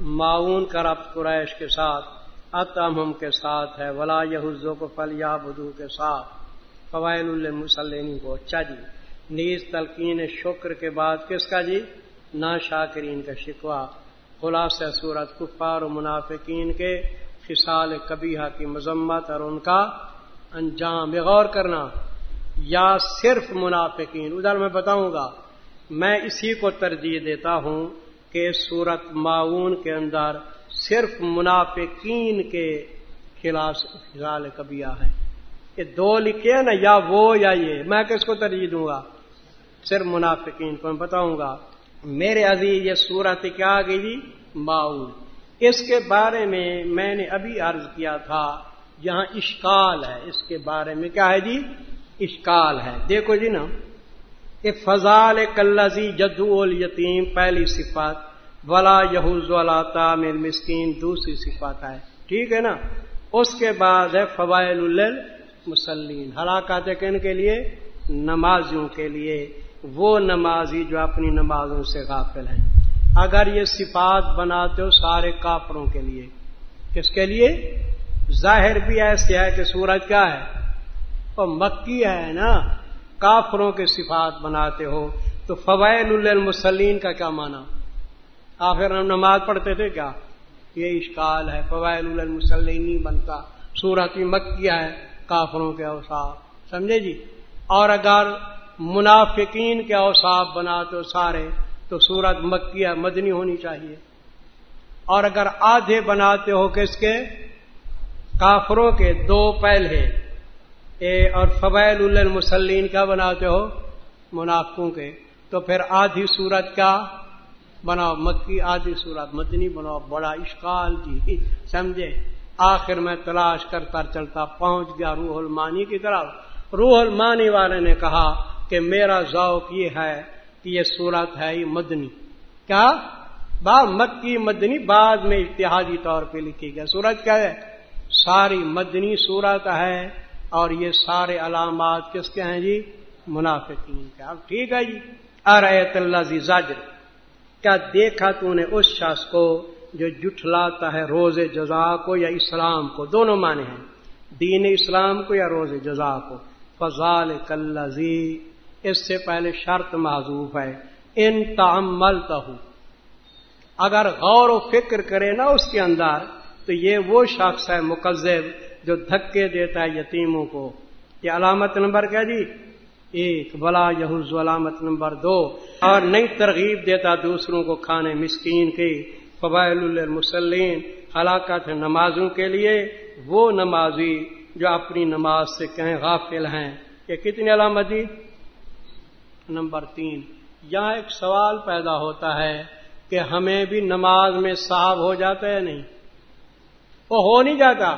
معاون کا ربط قریش کے ساتھ اتم کے ساتھ ہے، ولا یحزو کو فل یا بدو کے ساتھ۔ فوائل المسلینی کو اچھا جی۔ نیز تلقین شکر کے بعد کس کا جی؟ نا شاکرین کا شکوا خلاص صورت کفار و منافقین کے فصال کبیہ کی مذمت اور ان کا انجام۔ غور کرنا، یا صرف منافقین؟ ادھر میں بتاؤں گا، میں اسی کو ترجیح دیتا ہوں۔ کہ صورت معاون کے اندر صرف منافقین کے خلاف فضال کبیا ہے۔ یہ دو لکھے نا، یا وہ یا یہ۔ میں کس کو ترجیح دوں گا؟ صرف منافقین کو، میں بتاؤں گا۔ میرے عزیز، یہ صورت کیا گئی جی؟ معاون۔ اس کے بارے میں میں نے ابھی عرض کیا تھا، یہاں اشکال ہے۔ اس کے بارے میں کیا ہے جی؟ اشکال ہے۔ دیکھو جی نا۔ کہ فضال کلزی جدو یتیم پہلی صفات، ولا یہوز والا تامل مسکین دوسری صفات ہے ٹھیک ہے نا؟ اس کے بعد ہے فوائل مسلین ہلاکات کن کے لیے؟ نمازیوں کے لیے۔ وہ نمازی جو اپنی نمازوں سے غافل ہیں۔ اگر یہ صفات بناتے ہو سارے کافروں کے لیے، کس کے لیے؟ ظاہر بھی ایسے ہے کہ سورج کیا ہے؟ وہ مکی ہے نا؟ کافروں کے صفات بناتے ہو تو فوائل المسلین کا کیا مانا آخر ہم نماز پڑھتے تھے کیا؟ یہ اشکال ہے، فوائل المسلین بنتا۔ سورت مکی ہے کافروں کے اوساف سمجھے جی؟ اور اگر منافقین کے اوساف بناتے ہو سارے، تو سورت مکی ہے، مدنی ہونی چاہیے۔ اور اگر آدھے بناتے ہو کس کے؟ کافروں کے، دو پہلے اے اور فوائل المسلین کا بناتے ہو منافقوں کے۔ تو پھر آدھی سورت کا بناؤ، مکی آدھی سورت مدنی بناؤ، بڑا اشکال جی سمجھے؟ آخر میں تلاش کرتا چلتا پہنچ گیا روح المانی کی طرف۔ روح المانی والے نے کہا کہ میرا ذوق یہ ہے کہ یہ سورت ہے یہ مدنی۔ کیا؟ با مکی مدنی بعد میں اتحادی طور پہ لکھی گیا سورج کیا ہے؟ ساری مدنی صورت ہے۔ اور یہ سارے علامات کس کے ہیں جی؟ منافقین کے۔ اب ٹھیک ہے جی۔ ارت اللہ جی زاجر کیا دیکھا تو نے اس شخص کو جو جٹھلاتا ہے روز جزا کو یا اسلام کو؟ دونوں معنی ہیں۔ دین اسلام کو یا روز جزا کو؟ فضال کلزی اس سے پہلے شرط معذوف ہے۔ ان تعمل اگر غور و فکر کرے نا اس کے اندر، تو یہ وہ شخص ہے مقزب جو دھکے دیتا ہے یتیموں کو۔ یہ علامت نمبر کیا جی؟ ایک بلا یہوز علامت نمبر دو۔ اور نئی ترغیب دیتا دوسروں کو کھانے مسکین کی۔ فبائل المسلین ہلاکت نمازوں کے لیے۔ وہ نمازی جو اپنی نماز سے کہیں غافل ہیں۔ یہ کتنی علامت جی؟ نمبر تین۔ یہاں ایک سوال پیدا ہوتا ہے کہ ہمیں بھی نماز میں صاحب ہو جاتا ہے نہیں؟ وہ ہو نہیں جاتا۔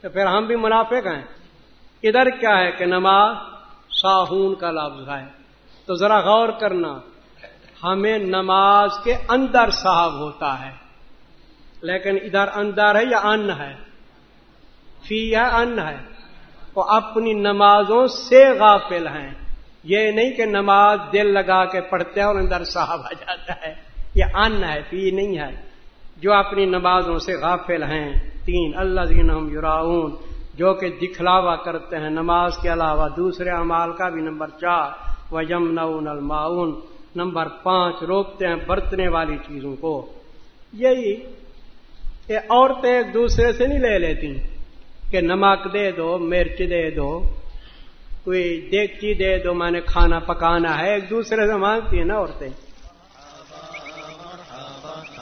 تو پھر ہم بھی منافق ہیں۔ ادھر کیا ہے کہ نماز ساہون کا لفظ ہے۔ تو ذرا غور کرنا، ہمیں نماز کے اندر صاحب ہوتا ہے۔ لیکن ادھر اندر ہے یا ان ہے؟ فی یا ان ہے۔ وہ اپنی نمازوں سے غافل ہیں۔ یہ نہیں کہ نماز دل لگا کے پڑھتے ہیں اور اندر صاحب آ جاتا ہے۔ یہ ان ہے، فی نہیں ہے۔ جو اپنی نمازوں سے غافل ہیں۔ تین اللہ دین ہم یوراؤن جو کہ دکھلاوا کرتے ہیں نماز کے علاوہ۔ دوسرے امال کا بھی نمبر چار و یم الماؤن نمبر پانچ، روکتے ہیں برتنے والی چیزوں کو۔ یہی کہ عورتیں ایک دوسرے سے نہیں لے لیتی کہ نمک دے دو، مرچ دے دو، کوئی دیکھتی دے دو، میں نے کھانا پکانا ہے، ایک دوسرے سے مانگتی ہیں نا عورتیں۔